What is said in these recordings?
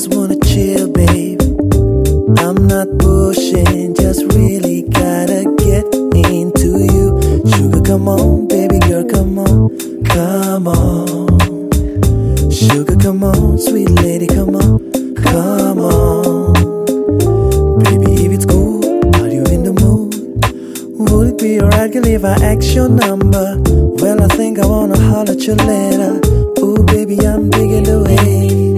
just wanna chill, babe. I'm not pushing, just really gotta get into you. Sugar, come on, baby girl, come on, come on. Sugar, come on, sweet lady, come on, come on. Baby, if it's cool, are you in the mood? Would it be alright if I ask your number? Well, I think I wanna holler at you later. Ooh, baby, I'm digging the way.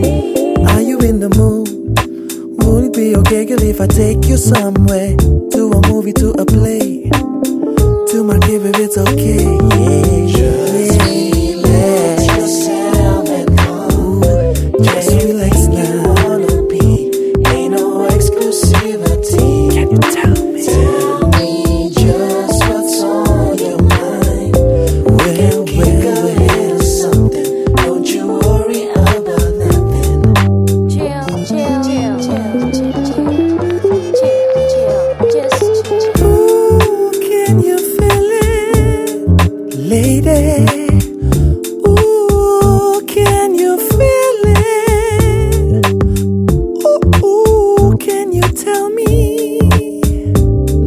Girl, if I take you somewhere.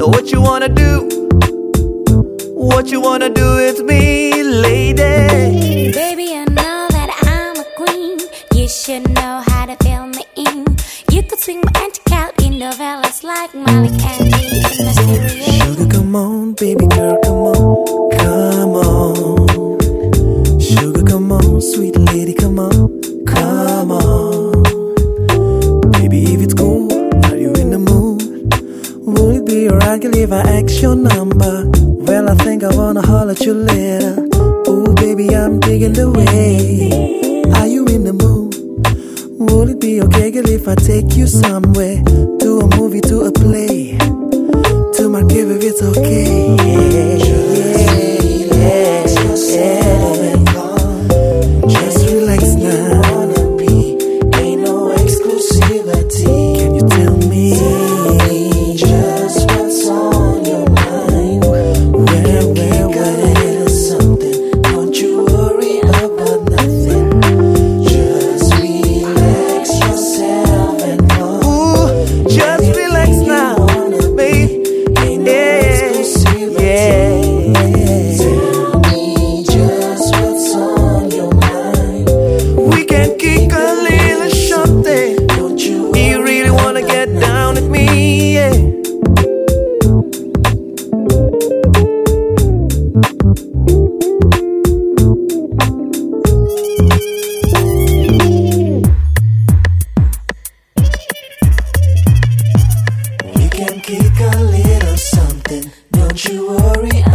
Know what you wanna do? What you wanna do with me, lady? Baby, I know that I'm a queen. You should know how to fill me in. You could swing my antique out in novellas like Molly Candy and Mysterio. I can I ask your number. Well, I think I wanna holler at you later. Ooh, baby, I'm digging the way. Are you in the mood? Would it be okay, girl, if I take you somewhere? To a movie, to a play. To my crib, if it's okay. can kick a little something. Don't you worry,